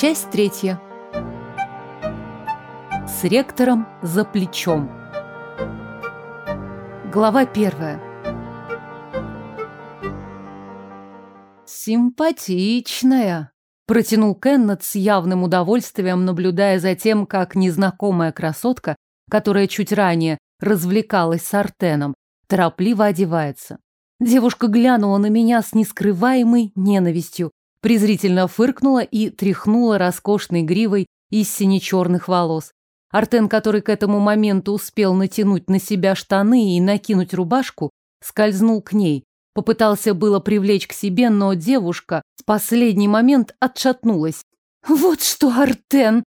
Часть третья. С ректором за плечом. Глава первая. Симпатичная, протянул Кеннет с явным удовольствием, наблюдая за тем, как незнакомая красотка, которая чуть ранее развлекалась с Артеном, торопливо одевается. Девушка глянула на меня с нескрываемой ненавистью, презрительно фыркнула и тряхнула роскошной гривой из сине-черных волос. Артен, который к этому моменту успел натянуть на себя штаны и накинуть рубашку, скользнул к ней. Попытался было привлечь к себе, но девушка в последний момент отшатнулась. «Вот что, Артен!»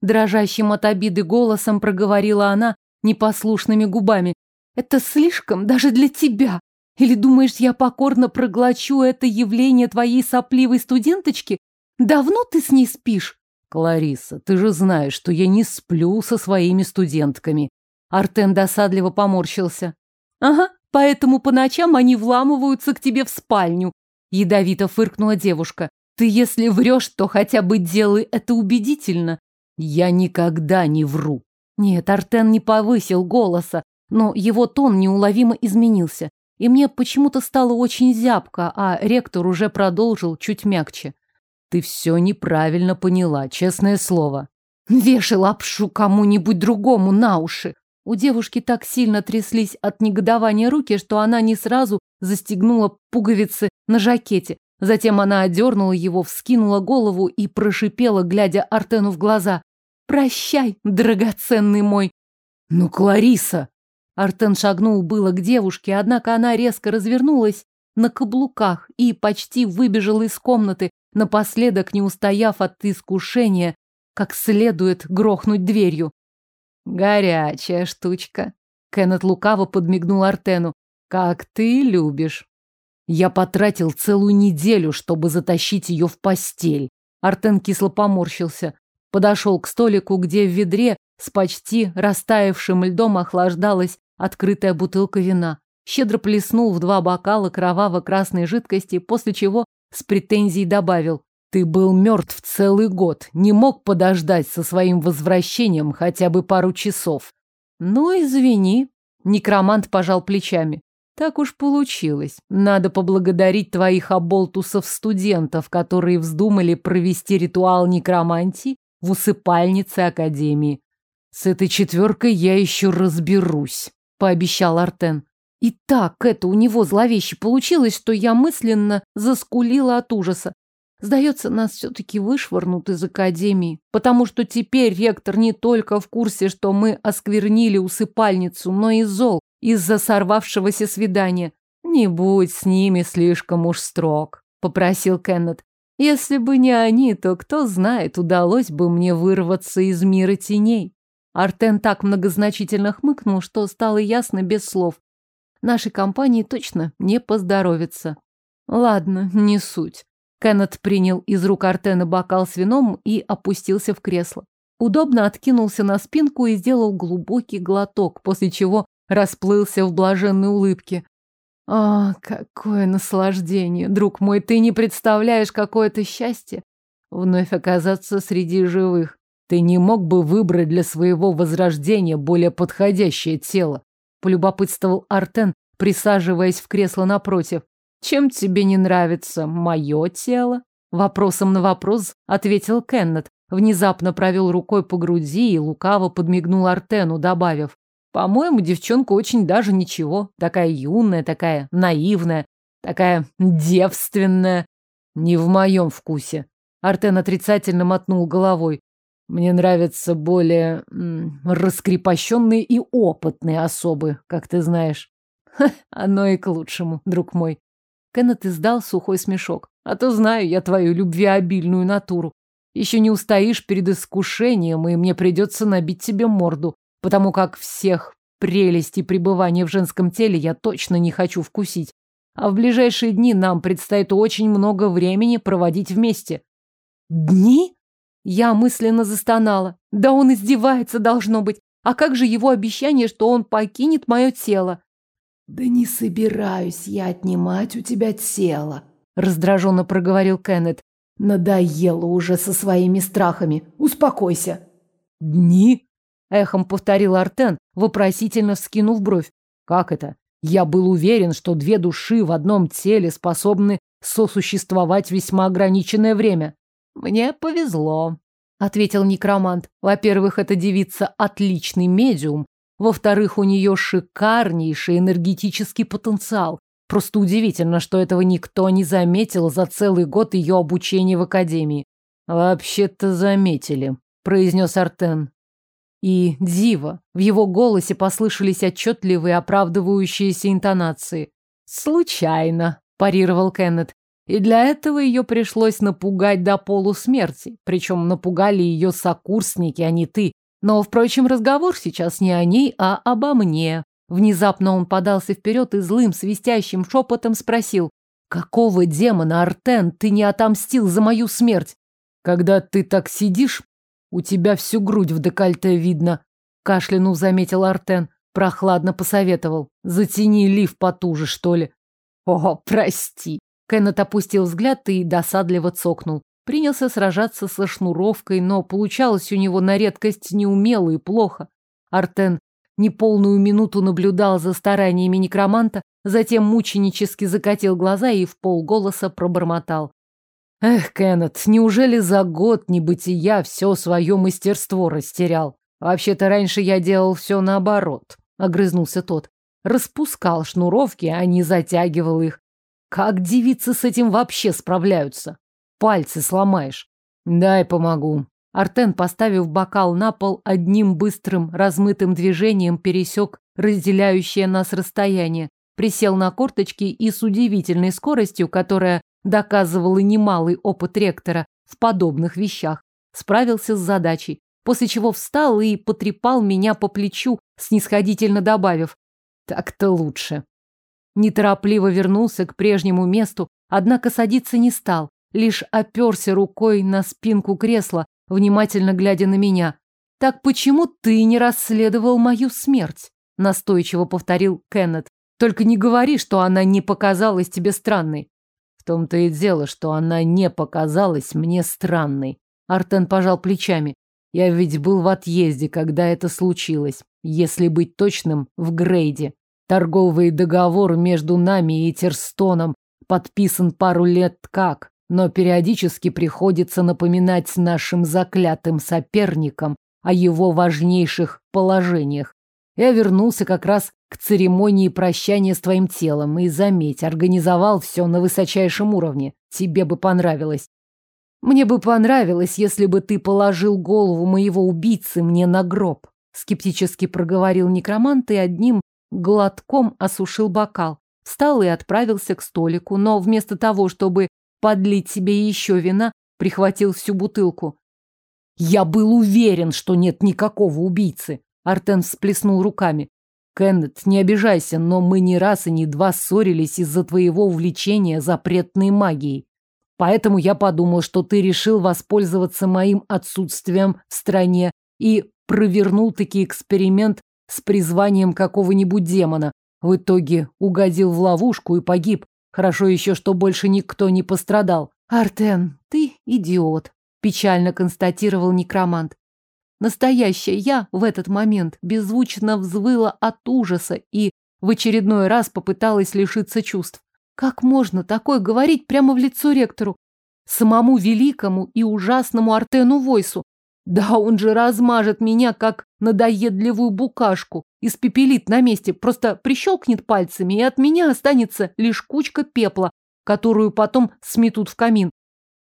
Дрожащим от обиды голосом проговорила она непослушными губами. «Это слишком даже для тебя. Или думаешь, я покорно проглочу это явление твоей сопливой студенточки? Давно ты с ней спишь? Клариса, ты же знаешь, что я не сплю со своими студентками. Артем досадливо поморщился. Ага, поэтому по ночам они вламываются к тебе в спальню. Ядовито фыркнула девушка. Ты если врешь, то хотя бы делай это убедительно. Я никогда не вру. Нет, Артен не повысил голоса, но его тон неуловимо изменился. И мне почему-то стало очень зябко, а ректор уже продолжил чуть мягче. Ты все неправильно поняла, честное слово. Вешай лапшу кому-нибудь другому на уши. У девушки так сильно тряслись от негодования руки, что она не сразу застегнула пуговицы на жакете. Затем она одернула его, вскинула голову и прошипела, глядя Артену в глаза. «Прощай, драгоценный мой!» «Ну, Клариса!» Артен шагнул было к девушке, однако она резко развернулась на каблуках и почти выбежала из комнаты, напоследок не устояв от искушения, как следует грохнуть дверью. «Горячая штучка», — Кеннет лукаво подмигнул Артену. «Как ты любишь». Я потратил целую неделю, чтобы затащить ее в постель. Артен кисло поморщился. Подошел к столику, где в ведре с почти растаявшим льдом охлаждалась открытая бутылка вина. Щедро плеснул в два бокала кроваво-красной жидкости, после чего с претензией добавил. Ты был мертв целый год, не мог подождать со своим возвращением хотя бы пару часов. Ну, извини. Некромант пожал плечами. Так уж получилось. Надо поблагодарить твоих оболтусов-студентов, которые вздумали провести ритуал некромантии в усыпальнице Академии. С этой четверкой я еще разберусь пообещал Артен. И так это у него зловеще получилось, что я мысленно заскулила от ужаса. Сдается, нас все-таки вышвырнут из академии, потому что теперь ректор не только в курсе, что мы осквернили усыпальницу, но и зол из-за сорвавшегося свидания. «Не будь с ними слишком уж строг», — попросил Кеннет. «Если бы не они, то кто знает, удалось бы мне вырваться из мира теней». Артен так многозначительно хмыкнул, что стало ясно без слов. Нашей компании точно не поздоровится. Ладно, не суть. Кеннет принял из рук Артена бокал с вином и опустился в кресло. Удобно откинулся на спинку и сделал глубокий глоток, после чего расплылся в блаженной улыбке. О, какое наслаждение, друг мой, ты не представляешь, какое это счастье вновь оказаться среди живых. Ты не мог бы выбрать для своего возрождения более подходящее тело? Полюбопытствовал Артен, присаживаясь в кресло напротив. Чем тебе не нравится мое тело? Вопросом на вопрос ответил Кеннет, внезапно провел рукой по груди и лукаво подмигнул Артену, добавив. По-моему, девчонка очень даже ничего. Такая юная, такая наивная, такая девственная. Не в моем вкусе. Артен отрицательно мотнул головой. Мне нравятся более раскрепощенные и опытные особы, как ты знаешь. Ха, оно и к лучшему, друг мой. Кеннет издал сухой смешок. А то знаю я твою любвеобильную натуру. Еще не устоишь перед искушением, и мне придется набить тебе морду, потому как всех прелестей пребывания в женском теле я точно не хочу вкусить. А в ближайшие дни нам предстоит очень много времени проводить вместе. Дни? Я мысленно застонала. Да он издевается, должно быть. А как же его обещание, что он покинет мое тело? Да не собираюсь я отнимать у тебя тело, раздраженно проговорил Кеннет. Надоело уже со своими страхами. Успокойся. Дни? Эхом повторил Артен, вопросительно вскинув бровь. Как это? Я был уверен, что две души в одном теле способны сосуществовать весьма ограниченное время. Мне повезло, ответил некромант. Во-первых, эта девица отличный медиум. Во-вторых, у нее шикарнейший энергетический потенциал. Просто удивительно, что этого никто не заметил за целый год ее обучения в академии. Вообще-то заметили, произнес Артен. И диво, в его голосе послышались отчетливые оправдывающиеся интонации. Случайно, парировал Кеннет. И для этого ее пришлось напугать до полусмерти. Причем напугали ее сокурсники, а не ты. Но, впрочем, разговор сейчас не о ней, а обо мне. Внезапно он подался вперед и злым, свистящим шепотом спросил. «Какого демона, Артен, ты не отомстил за мою смерть?» «Когда ты так сидишь, у тебя всю грудь в декольте видно», кашлянув заметил Артен. Прохладно посоветовал. «Затяни лиф потуже, что ли». «О, прости». Кеннет опустил взгляд и досадливо цокнул. Принялся сражаться со шнуровкой, но получалось у него на редкость неумело и плохо. Артен неполную минуту наблюдал за стараниями некроманта, затем мученически закатил глаза и в полголоса пробормотал. Эх, Кеннет, неужели за год небытия все свое мастерство растерял? Вообще-то раньше я делал все наоборот, огрызнулся тот. Распускал шнуровки, а не затягивал их. Как девицы с этим вообще справляются? Пальцы сломаешь. Дай помогу. Артен, поставив бокал на пол, одним быстрым, размытым движением пересек разделяющее нас расстояние, присел на корточки и с удивительной скоростью, которая доказывала немалый опыт ректора в подобных вещах, справился с задачей, после чего встал и потрепал меня по плечу, снисходительно добавив «Так-то лучше». Неторопливо вернулся к прежнему месту, однако садиться не стал, лишь оперся рукой на спинку кресла, внимательно глядя на меня. «Так почему ты не расследовал мою смерть?» настойчиво повторил Кеннет. «Только не говори, что она не показалась тебе странной». «В том-то и дело, что она не показалась мне странной». Артен пожал плечами. «Я ведь был в отъезде, когда это случилось. Если быть точным, в Грейде. Торговый договор между нами и Терстоном подписан пару лет как но периодически приходится напоминать нашим заклятым соперникам о его важнейших положениях. Я вернулся как раз к церемонии прощания с твоим телом и, заметь, организовал все на высочайшем уровне. Тебе бы понравилось. Мне бы понравилось, если бы ты положил голову моего убийцы мне на гроб, скептически проговорил некромант и одним глотком осушил бокал. Встал и отправился к столику, но вместо того, чтобы подлить себе еще вина, прихватил всю бутылку. Я был уверен, что нет никакого убийцы. Артен всплеснул руками. Кеннет, не обижайся, но мы не раз и не два ссорились из-за твоего увлечения запретной магией. Поэтому я подумал, что ты решил воспользоваться моим отсутствием в стране и провернул таки эксперимент с призванием какого-нибудь демона. В итоге угодил в ловушку и погиб, Хорошо еще, что больше никто не пострадал. Артен, ты идиот, печально констатировал некромант. Настоящая я в этот момент беззвучно взвыла от ужаса и в очередной раз попыталась лишиться чувств. Как можно такое говорить прямо в лицо ректору? Самому великому и ужасному Артену Войсу, да он же размажет меня, как надоедливую букашку, испепелит на месте, просто прищелкнет пальцами, и от меня останется лишь кучка пепла, которую потом сметут в камин.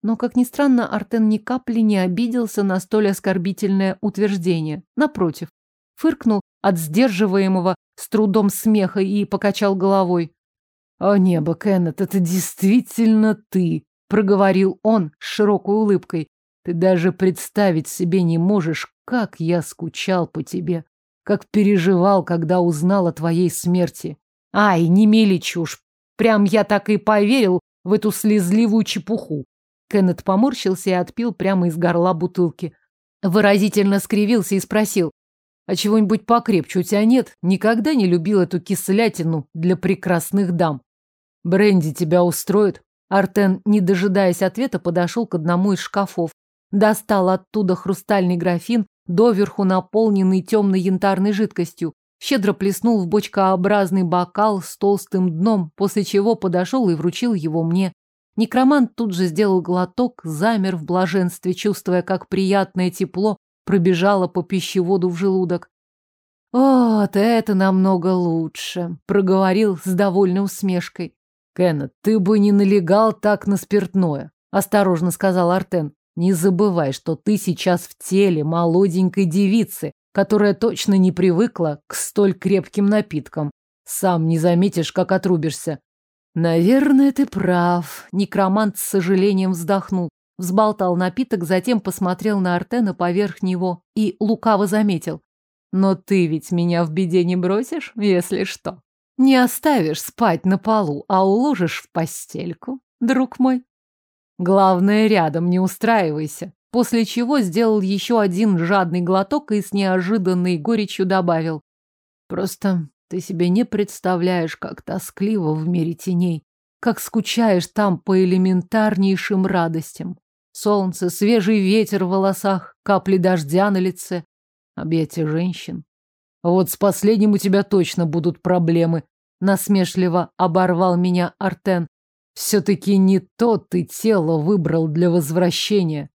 Но, как ни странно, Артен ни капли не обиделся на столь оскорбительное утверждение. Напротив, фыркнул от сдерживаемого с трудом смеха и покачал головой. «О небо, Кеннет, это действительно ты!» — проговорил он с широкой улыбкой. Ты даже представить себе не можешь, как я скучал по тебе, как переживал, когда узнал о твоей смерти. Ай, не мели чушь. Прям я так и поверил в эту слезливую чепуху. Кеннет поморщился и отпил прямо из горла бутылки. Выразительно скривился и спросил. А чего-нибудь покрепче у тебя нет? Никогда не любил эту кислятину для прекрасных дам. Бренди тебя устроит? Артен, не дожидаясь ответа, подошел к одному из шкафов. Достал оттуда хрустальный графин, доверху наполненный темной янтарной жидкостью. Щедро плеснул в бочкообразный бокал с толстым дном, после чего подошел и вручил его мне. Некромант тут же сделал глоток, замер в блаженстве, чувствуя, как приятное тепло пробежало по пищеводу в желудок. «Вот это намного лучше», — проговорил с довольной усмешкой. «Кеннет, ты бы не налегал так на спиртное», — осторожно сказал Артен. «Не забывай, что ты сейчас в теле молоденькой девицы, которая точно не привыкла к столь крепким напиткам. Сам не заметишь, как отрубишься». «Наверное, ты прав», — некромант с сожалением вздохнул, взболтал напиток, затем посмотрел на Артена поверх него и лукаво заметил. Но ты ведь меня в беде не бросишь, если что. Не оставишь спать на полу, а уложишь в постельку, друг мой. Главное, рядом не устраивайся. После чего сделал еще один жадный глоток и с неожиданной горечью добавил. Просто ты себе не представляешь, как тоскливо в мире теней, как скучаешь там по элементарнейшим радостям. Солнце, свежий ветер в волосах, капли дождя на лице, объятия женщин. Вот с последним у тебя точно будут проблемы. Насмешливо оборвал меня Артен. Все-таки не то ты тело выбрал для возвращения.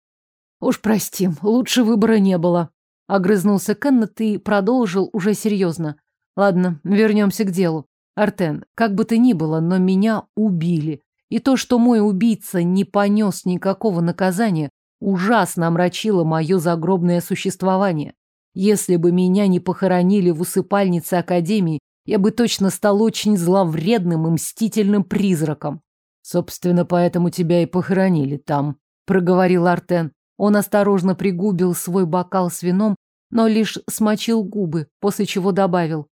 Уж прости, лучше выбора не было. Огрызнулся Кеннет и продолжил уже серьезно. Ладно, вернемся к делу. Артен, как бы то ни было, но меня убили. И то, что мой убийца не понес никакого наказания, ужасно омрачило мое загробное существование. Если бы меня не похоронили в усыпальнице Академии, я бы точно стал очень зловредным и мстительным призраком. Собственно, поэтому тебя и похоронили там, проговорил Артен. Он осторожно пригубил свой бокал с вином, но лишь смочил губы, после чего добавил.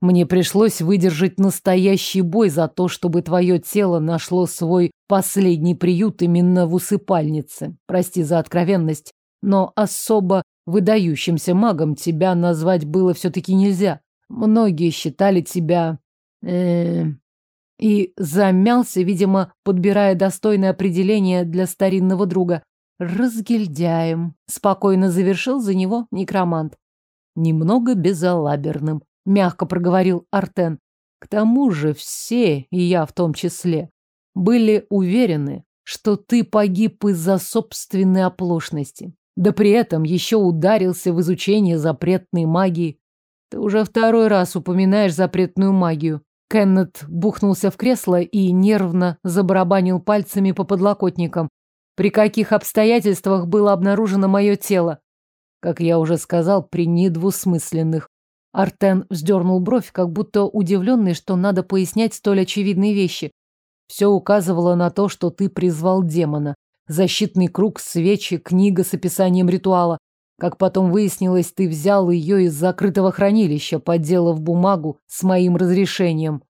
Мне пришлось выдержать настоящий бой за то, чтобы твое тело нашло свой последний приют именно в усыпальнице. Прости за откровенность, но особо выдающимся магом тебя назвать было все-таки нельзя. Многие считали тебя... Э, и замялся, видимо, подбирая достойное определение для старинного друга. Разгильдяем. Спокойно завершил за него некромант. Немного безалаберным, мягко проговорил Артен. К тому же все, и я в том числе, были уверены, что ты погиб из-за собственной оплошности. Да при этом еще ударился в изучение запретной магии. Ты уже второй раз упоминаешь запретную магию. Кеннет бухнулся в кресло и нервно забарабанил пальцами по подлокотникам. При каких обстоятельствах было обнаружено мое тело? Как я уже сказал, при недвусмысленных. Артен вздернул бровь, как будто удивленный, что надо пояснять столь очевидные вещи. Все указывало на то, что ты призвал демона защитный круг, свечи, книга с описанием ритуала. Как потом выяснилось, ты взял ее из закрытого хранилища, подделав бумагу с моим разрешением.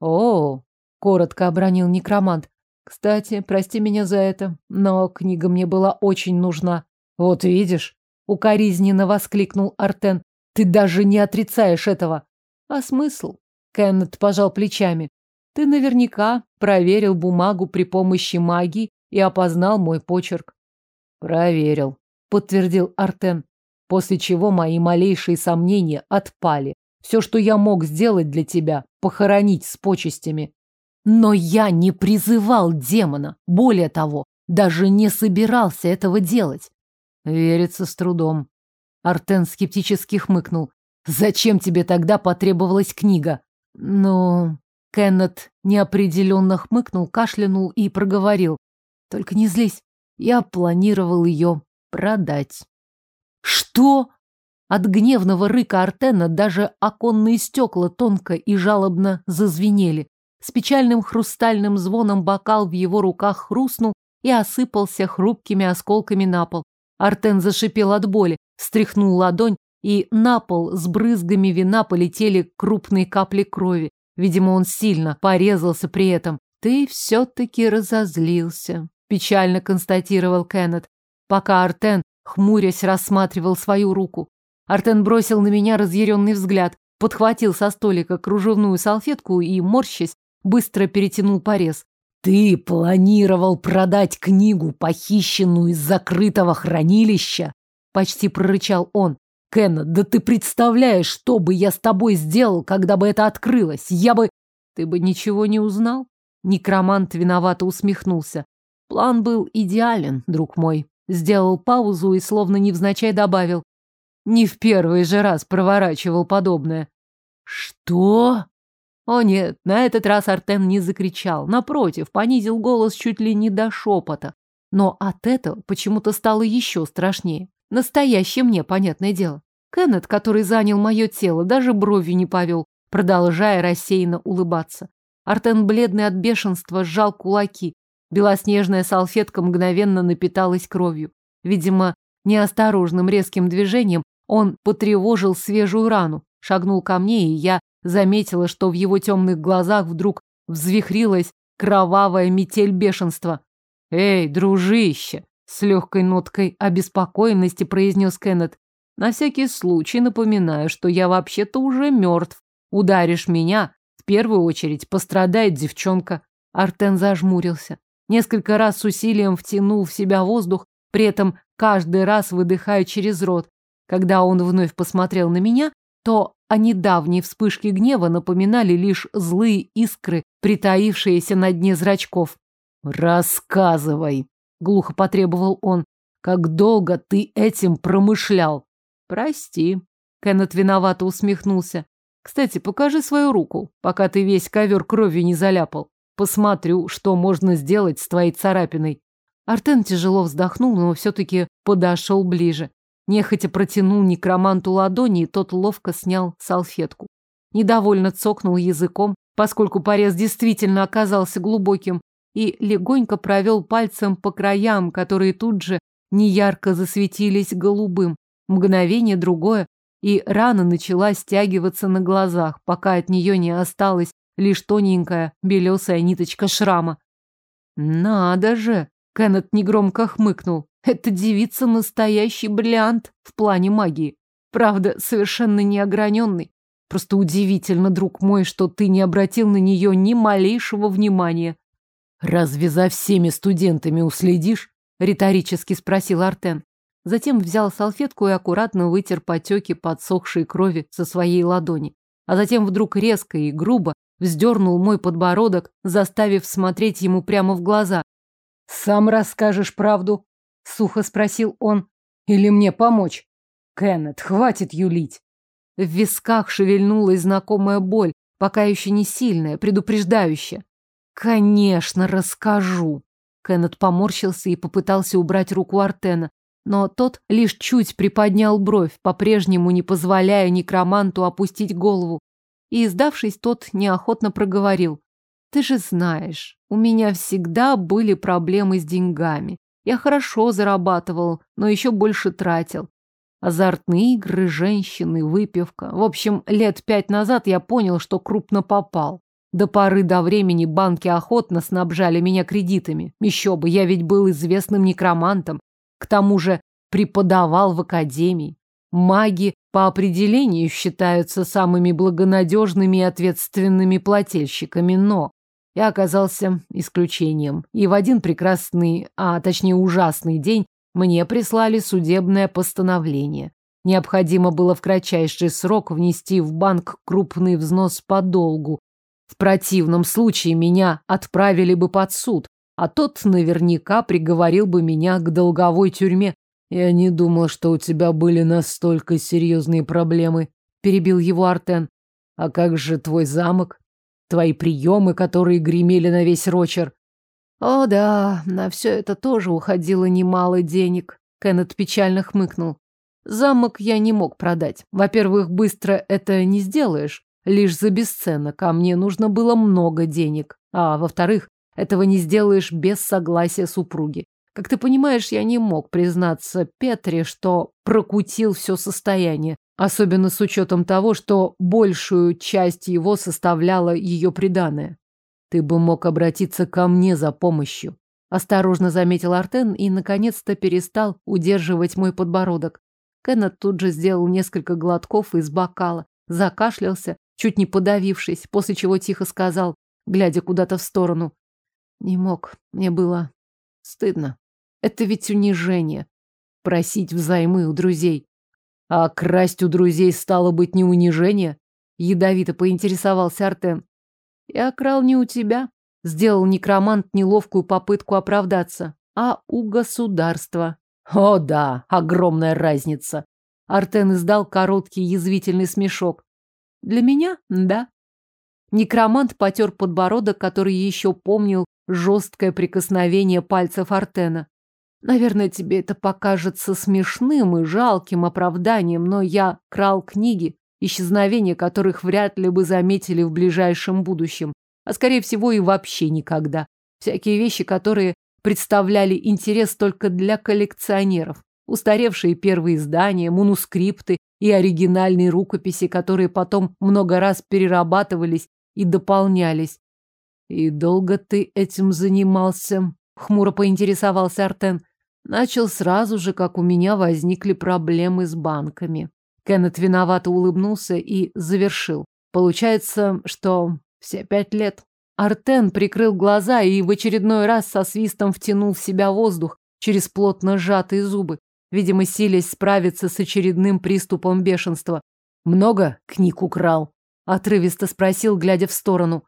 О, коротко обронил некромант. Кстати, прости меня за это, но книга мне была очень нужна. Вот видишь, укоризненно воскликнул Артен. Ты даже не отрицаешь этого. А смысл? Кеннет пожал плечами. Ты наверняка проверил бумагу при помощи магии и опознал мой почерк. Проверил, подтвердил Артен, после чего мои малейшие сомнения отпали. Все, что я мог сделать для тебя, похоронить с почестями. Но я не призывал демона, более того, даже не собирался этого делать. Верится с трудом. Артен скептически хмыкнул. Зачем тебе тогда потребовалась книга? Ну, Кеннет неопределенно хмыкнул, кашлянул и проговорил. Только не злись. Я планировал ее продать. Что? От гневного рыка Артена даже оконные стекла тонко и жалобно зазвенели. С печальным хрустальным звоном бокал в его руках хрустнул и осыпался хрупкими осколками на пол. Артен зашипел от боли, стряхнул ладонь, и на пол с брызгами вина полетели крупные капли крови. Видимо, он сильно порезался при этом. Ты все-таки разозлился печально констатировал Кеннет, пока Артен, хмурясь, рассматривал свою руку. Артен бросил на меня разъяренный взгляд, подхватил со столика кружевную салфетку и, морщась, быстро перетянул порез. Ты планировал продать книгу, похищенную из закрытого хранилища? Почти прорычал он. Кеннет, да ты представляешь, что бы я с тобой сделал, когда бы это открылось? Я бы... Ты бы ничего не узнал? Некромант виновато усмехнулся. План был идеален, друг мой. Сделал паузу и словно невзначай добавил. Не в первый же раз проворачивал подобное. Что? О нет, на этот раз Артен не закричал. Напротив, понизил голос чуть ли не до шепота. Но от этого почему-то стало еще страшнее. Настоящее мне, понятное дело. Кеннет, который занял мое тело, даже бровью не повел, продолжая рассеянно улыбаться. Артен, бледный от бешенства, сжал кулаки. Белоснежная салфетка мгновенно напиталась кровью. Видимо, неосторожным резким движением он потревожил свежую рану, шагнул ко мне, и я заметила, что в его темных глазах вдруг взвихрилась кровавая метель бешенства. «Эй, дружище!» — с легкой ноткой обеспокоенности произнес Кеннет. «На всякий случай напоминаю, что я вообще-то уже мертв. Ударишь меня, в первую очередь пострадает девчонка». Артен зажмурился. Несколько раз с усилием втянул в себя воздух, при этом каждый раз выдыхая через рот. Когда он вновь посмотрел на меня, то о недавней вспышке гнева напоминали лишь злые искры, притаившиеся на дне зрачков. «Рассказывай», — глухо потребовал он, — «как долго ты этим промышлял?» «Прости», — Кеннет виновато усмехнулся. «Кстати, покажи свою руку, пока ты весь ковер кровью не заляпал. Посмотрю, что можно сделать с твоей царапиной». Артен тяжело вздохнул, но все-таки подошел ближе. Нехотя протянул некроманту ладони, и тот ловко снял салфетку. Недовольно цокнул языком, поскольку порез действительно оказался глубоким, и легонько провел пальцем по краям, которые тут же неярко засветились голубым. Мгновение другое, и рана начала стягиваться на глазах, пока от нее не осталась лишь тоненькая белесая ниточка шрама. «Надо же!» — Кеннет негромко хмыкнул. Эта девица настоящий бриллиант в плане магии. Правда, совершенно неограненный. Просто удивительно, друг мой, что ты не обратил на нее ни малейшего внимания. Разве за всеми студентами уследишь? Риторически спросил Артен. Затем взял салфетку и аккуратно вытер потеки подсохшей крови со своей ладони. А затем вдруг резко и грубо вздернул мой подбородок, заставив смотреть ему прямо в глаза. «Сам расскажешь правду?» Сухо спросил он. Или мне помочь? Кеннет, хватит юлить. В висках шевельнулась знакомая боль, пока еще не сильная, предупреждающая. Конечно, расскажу. Кеннет поморщился и попытался убрать руку Артена, но тот лишь чуть приподнял бровь, по-прежнему не позволяя некроманту опустить голову. И, сдавшись, тот неохотно проговорил. «Ты же знаешь, у меня всегда были проблемы с деньгами. Я хорошо зарабатывал, но еще больше тратил. Азартные игры, женщины, выпивка. В общем, лет пять назад я понял, что крупно попал. До поры до времени банки охотно снабжали меня кредитами. Еще бы, я ведь был известным некромантом. К тому же преподавал в академии. Маги по определению считаются самыми благонадежными и ответственными плательщиками, но я оказался исключением. И в один прекрасный, а точнее ужасный день мне прислали судебное постановление. Необходимо было в кратчайший срок внести в банк крупный взнос по долгу. В противном случае меня отправили бы под суд, а тот наверняка приговорил бы меня к долговой тюрьме. Я не думал, что у тебя были настолько серьезные проблемы, перебил его Артен. А как же твой замок? твои приемы, которые гремели на весь рочер. О да, на все это тоже уходило немало денег. Кеннет печально хмыкнул. Замок я не мог продать. Во-первых, быстро это не сделаешь, лишь за бесценок, а мне нужно было много денег. А во-вторых, этого не сделаешь без согласия супруги. Как ты понимаешь, я не мог признаться Петре, что прокутил все состояние, особенно с учетом того, что большую часть его составляла ее приданое. Ты бы мог обратиться ко мне за помощью. Осторожно заметил Артен и, наконец-то, перестал удерживать мой подбородок. Кеннет тут же сделал несколько глотков из бокала, закашлялся, чуть не подавившись, после чего тихо сказал, глядя куда-то в сторону. Не мог. Мне было стыдно. Это ведь унижение. Просить взаймы у друзей. А красть у друзей стало быть не унижение? Ядовито поинтересовался Артен. Я крал не у тебя. Сделал некромант неловкую попытку оправдаться, а у государства. О да, огромная разница. Артен издал короткий язвительный смешок. Для меня – да. Некромант потер подбородок, который еще помнил жесткое прикосновение пальцев Артена. Наверное, тебе это покажется смешным и жалким оправданием, но я крал книги, исчезновение которых вряд ли бы заметили в ближайшем будущем, а скорее всего и вообще никогда. Всякие вещи, которые представляли интерес только для коллекционеров. Устаревшие первые издания, манускрипты и оригинальные рукописи, которые потом много раз перерабатывались и дополнялись. «И долго ты этим занимался?» — хмуро поинтересовался Артен. Начал сразу же, как у меня возникли проблемы с банками. Кеннет виновато улыбнулся и завершил. Получается, что все пять лет. Артен прикрыл глаза и в очередной раз со свистом втянул в себя воздух через плотно сжатые зубы, видимо, силясь справиться с очередным приступом бешенства. «Много книг украл?» — отрывисто спросил, глядя в сторону.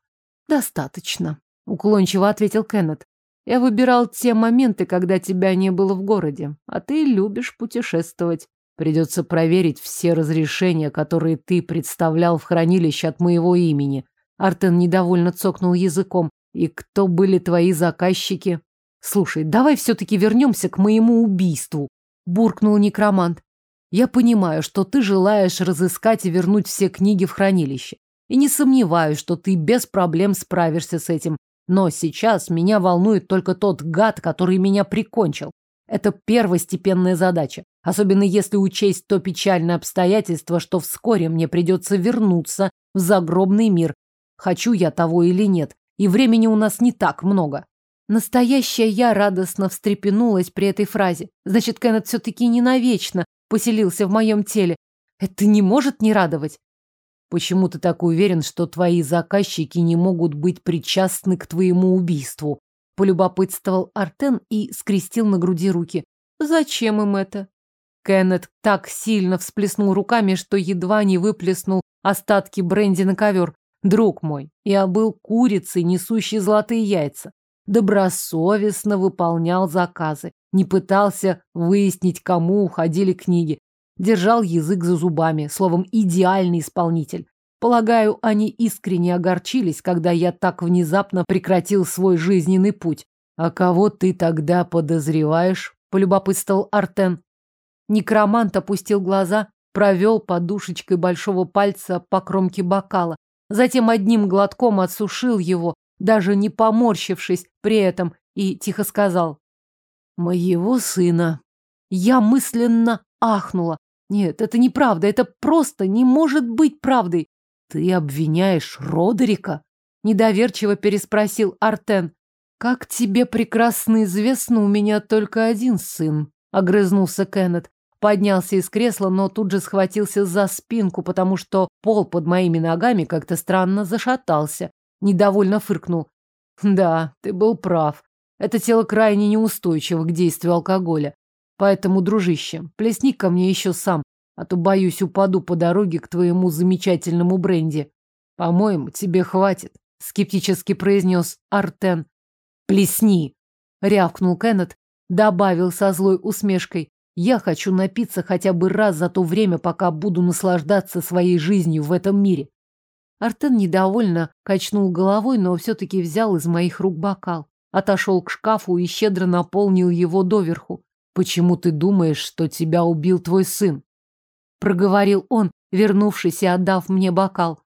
«Достаточно», — уклончиво ответил Кеннет. «Я выбирал те моменты, когда тебя не было в городе, а ты любишь путешествовать. Придется проверить все разрешения, которые ты представлял в хранилище от моего имени». Артен недовольно цокнул языком. «И кто были твои заказчики?» «Слушай, давай все-таки вернемся к моему убийству», — буркнул некромант. «Я понимаю, что ты желаешь разыскать и вернуть все книги в хранилище. И не сомневаюсь, что ты без проблем справишься с этим. Но сейчас меня волнует только тот гад, который меня прикончил. Это первостепенная задача, особенно если учесть то печальное обстоятельство, что вскоре мне придется вернуться в загробный мир. Хочу я того или нет, и времени у нас не так много. Настоящая я радостно встрепенулась при этой фразе. Значит, Кеннет все-таки не навечно поселился в моем теле. Это не может не радовать. Почему ты так уверен, что твои заказчики не могут быть причастны к твоему убийству? Полюбопытствовал Артен и скрестил на груди руки. Зачем им это? Кеннет так сильно всплеснул руками, что едва не выплеснул остатки бренди на ковер. Друг мой, я был курицей, несущей золотые яйца. Добросовестно выполнял заказы. Не пытался выяснить, кому уходили книги. Держал язык за зубами, словом, идеальный исполнитель. Полагаю, они искренне огорчились, когда я так внезапно прекратил свой жизненный путь. А кого ты тогда подозреваешь? полюбопытствовал Артен. Некромант опустил глаза, провел подушечкой большого пальца по кромке бокала, затем одним глотком отсушил его, даже не поморщившись при этом, и тихо сказал «Моего сына». Я мысленно ахнула. Нет, это неправда, это просто не может быть правдой. Ты обвиняешь Родерика? Недоверчиво переспросил Артен. Как тебе прекрасно известно, у меня только один сын, огрызнулся Кеннет. Поднялся из кресла, но тут же схватился за спинку, потому что пол под моими ногами как-то странно зашатался. Недовольно фыркнул. Да, ты был прав. Это тело крайне неустойчиво к действию алкоголя. Поэтому, дружище, плесни ко мне еще сам, а то, боюсь, упаду по дороге к твоему замечательному бренди. По-моему, тебе хватит, скептически произнес Артен. Плесни, рявкнул Кеннет, добавил со злой усмешкой. Я хочу напиться хотя бы раз за то время, пока буду наслаждаться своей жизнью в этом мире. Артен недовольно качнул головой, но все-таки взял из моих рук бокал, отошел к шкафу и щедро наполнил его доверху. Почему ты думаешь, что тебя убил твой сын? Проговорил он, вернувшись и отдав мне бокал.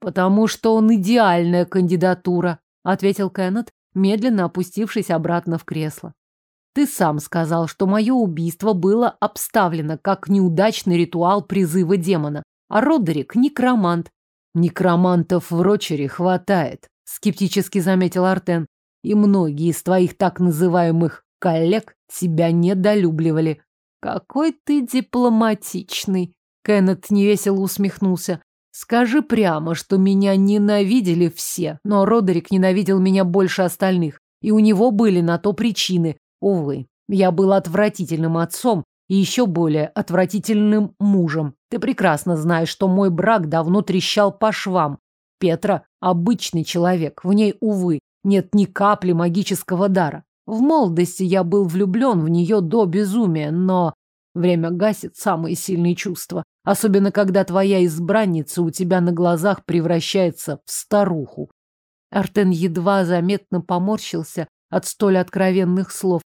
Потому что он идеальная кандидатура, ответил Кеннет, медленно опустившись обратно в кресло. Ты сам сказал, что мое убийство было обставлено как неудачный ритуал призыва демона, а Родерик — некромант. Некромантов в Рочере хватает, скептически заметил Артен. И многие из твоих так называемых коллег тебя недолюбливали. Какой ты дипломатичный. Кеннет невесело усмехнулся. Скажи прямо, что меня ненавидели все, но Родерик ненавидел меня больше остальных. и у него были на то причины. Увы, я был отвратительным отцом и еще более отвратительным мужем. Ты прекрасно знаешь, что мой брак давно трещал по швам. Петра – обычный человек, в ней, увы, нет ни капли магического дара. В молодости я был влюблен в нее до безумия, но время гасит самые сильные чувства, особенно когда твоя избранница у тебя на глазах превращается в старуху. Артен едва заметно поморщился от столь откровенных слов,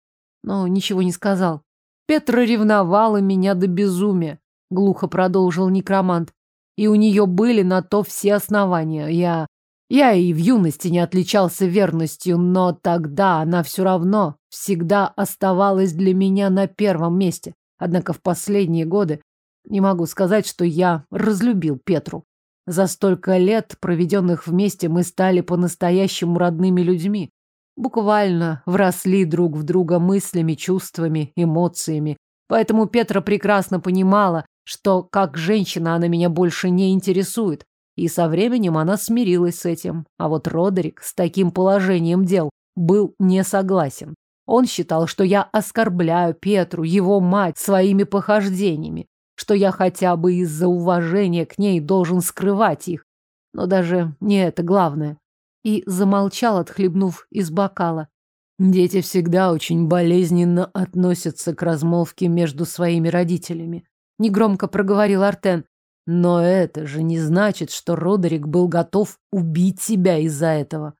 но ничего не сказал. Петра ревновала меня до безумия, глухо продолжил некромант. И у нее были на то все основания. Я я и в юности не отличался верностью, но тогда она все равно всегда оставалась для меня на первом месте. Однако в последние годы не могу сказать, что я разлюбил Петру. За столько лет, проведенных вместе, мы стали по-настоящему родными людьми. Буквально вросли друг в друга мыслями, чувствами, эмоциями. Поэтому Петра прекрасно понимала, что как женщина она меня больше не интересует. И со временем она смирилась с этим. А вот Родерик с таким положением дел был не согласен. Он считал, что я оскорбляю Петру, его мать, своими похождениями, что я хотя бы из-за уважения к ней должен скрывать их. Но даже не это главное. И замолчал, отхлебнув из бокала. Дети всегда очень болезненно относятся к размолвке между своими родителями. Негромко проговорил Артен. Но это же не значит, что Родерик был готов убить себя из-за этого.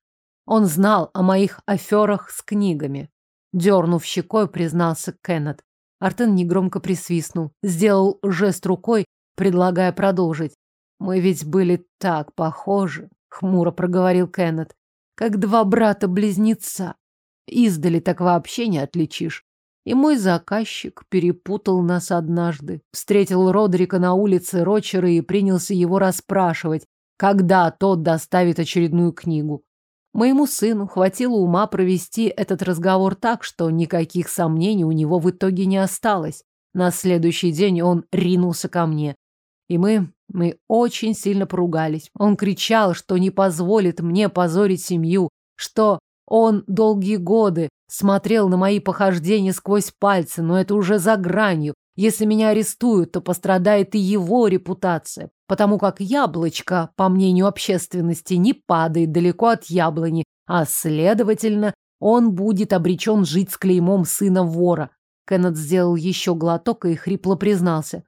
Он знал о моих аферах с книгами. Дернув щекой, признался Кеннет. Артен негромко присвистнул, сделал жест рукой, предлагая продолжить. Мы ведь были так похожи, хмуро проговорил Кеннет, как два брата-близнеца. Издали так вообще не отличишь. И мой заказчик перепутал нас однажды. Встретил Родрика на улице Рочера и принялся его расспрашивать, когда тот доставит очередную книгу. Моему сыну хватило ума провести этот разговор так, что никаких сомнений у него в итоге не осталось. На следующий день он ринулся ко мне. И мы, мы очень сильно поругались. Он кричал, что не позволит мне позорить семью, что он долгие годы смотрел на мои похождения сквозь пальцы, но это уже за гранью. Если меня арестуют, то пострадает и его репутация, потому как яблочко, по мнению общественности, не падает далеко от яблони, а, следовательно, он будет обречен жить с клеймом сына вора. Кеннет сделал еще глоток и хрипло признался.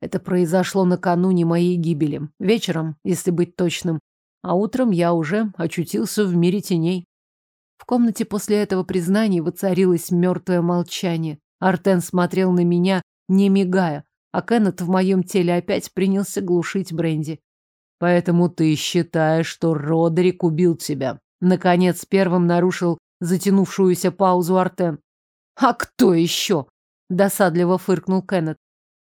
Это произошло накануне моей гибели. Вечером, если быть точным. А утром я уже очутился в мире теней. В комнате после этого признания воцарилось мертвое молчание. Артен смотрел на меня, не мигая, а Кеннет в моем теле опять принялся глушить бренди. Поэтому ты считаешь, что Родерик убил тебя? Наконец первым нарушил затянувшуюся паузу Артен. А кто еще? Досадливо фыркнул Кеннет.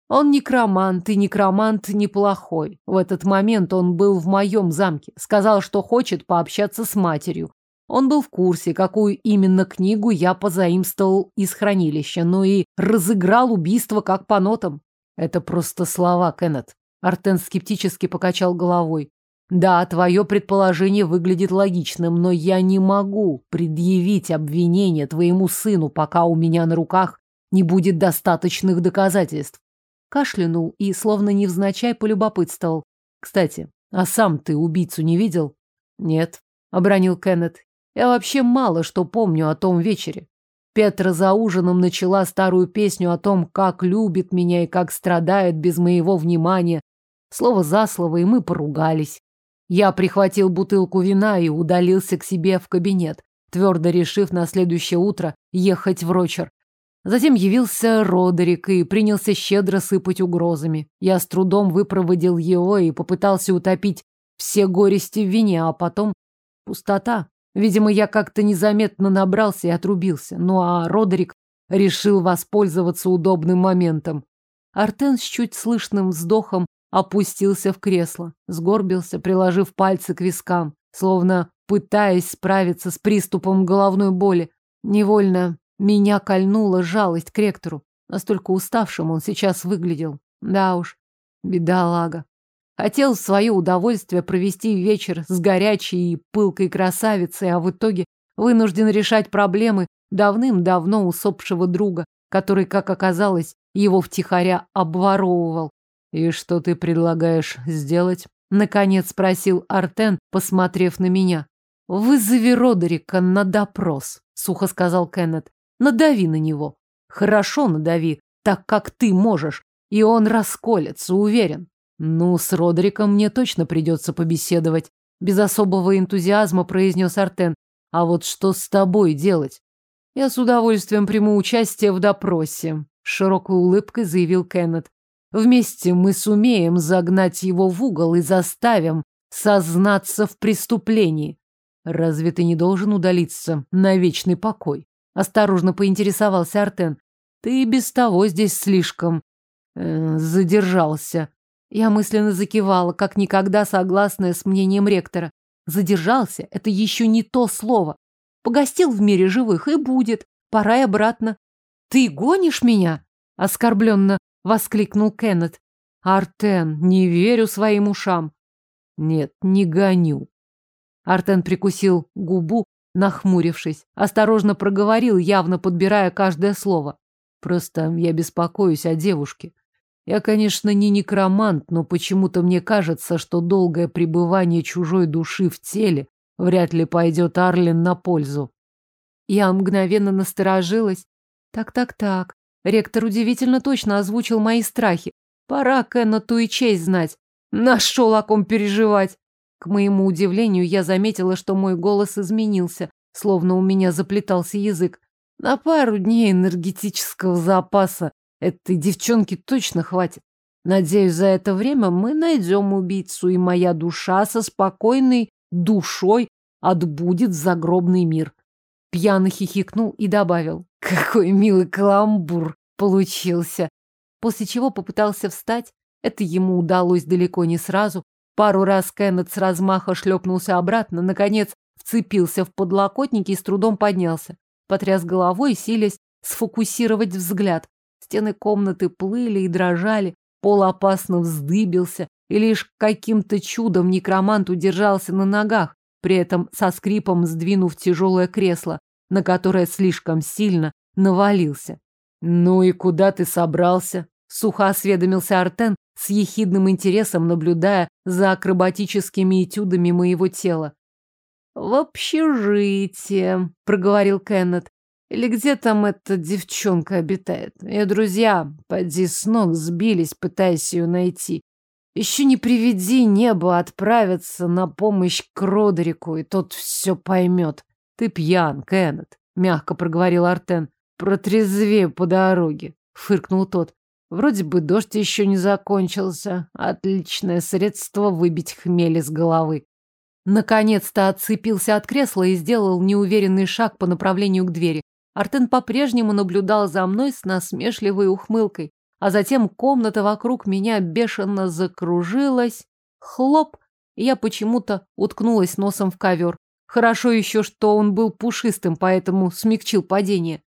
Он некромант, и некромант неплохой. В этот момент он был в моем замке. Сказал, что хочет пообщаться с матерью. Он был в курсе, какую именно книгу я позаимствовал из хранилища, но и разыграл убийство как по нотам. Это просто слова, Кеннет. Артен скептически покачал головой. Да, твое предположение выглядит логичным, но я не могу предъявить обвинение твоему сыну, пока у меня на руках не будет достаточных доказательств. Кашлянул и, словно невзначай, полюбопытствовал. Кстати, а сам ты убийцу не видел? Нет, обронил Кеннет. Я вообще мало что помню о том вечере. Петра за ужином начала старую песню о том, как любит меня и как страдает без моего внимания. Слово за слово, и мы поругались. Я прихватил бутылку вина и удалился к себе в кабинет, твердо решив на следующее утро ехать в Рочер. Затем явился Родерик и принялся щедро сыпать угрозами. Я с трудом выпроводил его и попытался утопить все горести в вине, а потом пустота. Видимо, я как-то незаметно набрался и отрубился. Ну а Родерик решил воспользоваться удобным моментом. Артен с чуть слышным вздохом опустился в кресло, сгорбился, приложив пальцы к вискам, словно пытаясь справиться с приступом головной боли. Невольно меня кольнула жалость к ректору. Настолько уставшим он сейчас выглядел. Да уж, бедолага. Хотел в свое удовольствие провести вечер с горячей и пылкой красавицей, а в итоге вынужден решать проблемы давным-давно усопшего друга, который, как оказалось, его втихаря обворовывал. «И что ты предлагаешь сделать?» Наконец спросил Артен, посмотрев на меня. «Вызови Родерика на допрос», — сухо сказал Кеннет. «Надави на него. Хорошо надави, так как ты можешь, и он расколется, уверен». «Ну, с Родериком мне точно придется побеседовать», — без особого энтузиазма произнес Артен. «А вот что с тобой делать?» «Я с удовольствием приму участие в допросе», — широкой улыбкой заявил Кеннет. Вместе мы сумеем загнать его в угол и заставим сознаться в преступлении. Разве ты не должен удалиться на вечный покой? Осторожно поинтересовался Артен. Ты и без того здесь слишком э, задержался. Я мысленно закивала, как никогда согласная с мнением ректора. Задержался – это еще не то слово. Погостил в мире живых и будет. Пора и обратно. Ты гонишь меня? Оскорбленно воскликнул Кеннет. Артен, не верю своим ушам. Нет, не гоню. Артен прикусил губу, нахмурившись, осторожно проговорил, явно подбирая каждое слово. Просто я беспокоюсь о девушке. Я, конечно, не некромант, но почему-то мне кажется, что долгое пребывание чужой души в теле вряд ли пойдет Арлен на пользу. Я мгновенно насторожилась. Так-так-так, Ректор удивительно точно озвучил мои страхи. Пора Кеннету и честь знать. Нашел о ком переживать. К моему удивлению, я заметила, что мой голос изменился, словно у меня заплетался язык. На пару дней энергетического запаса этой девчонки точно хватит. Надеюсь, за это время мы найдем убийцу, и моя душа со спокойной душой отбудет загробный мир. Пьяно хихикнул и добавил. Какой милый каламбур получился. После чего попытался встать. Это ему удалось далеко не сразу. Пару раз Кеннет с размаха шлепнулся обратно, наконец вцепился в подлокотники и с трудом поднялся. Потряс головой, силясь сфокусировать взгляд. Стены комнаты плыли и дрожали, пол опасно вздыбился, и лишь каким-то чудом некромант удержался на ногах, при этом со скрипом сдвинув тяжелое кресло, на которое слишком сильно навалился. «Ну и куда ты собрался?» — сухо осведомился Артен с ехидным интересом, наблюдая за акробатическими этюдами моего тела. «В общежитие», — проговорил Кеннет. «Или где там эта девчонка обитает? Ее друзья, поди с ног, сбились, пытаясь ее найти. Еще не приведи небо отправиться на помощь к Родерику, и тот все поймет. Ты пьян, Кеннет, мягко проговорил Артен. Протрезвее по дороге, фыркнул тот. Вроде бы дождь еще не закончился. Отличное средство выбить хмель из головы. Наконец-то отцепился от кресла и сделал неуверенный шаг по направлению к двери. Артен по-прежнему наблюдал за мной с насмешливой ухмылкой. А затем комната вокруг меня бешено закружилась. Хлоп! Я почему-то уткнулась носом в ковер. Хорошо еще, что он был пушистым, поэтому смягчил падение.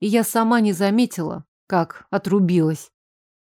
И я сама не заметила, как отрубилась.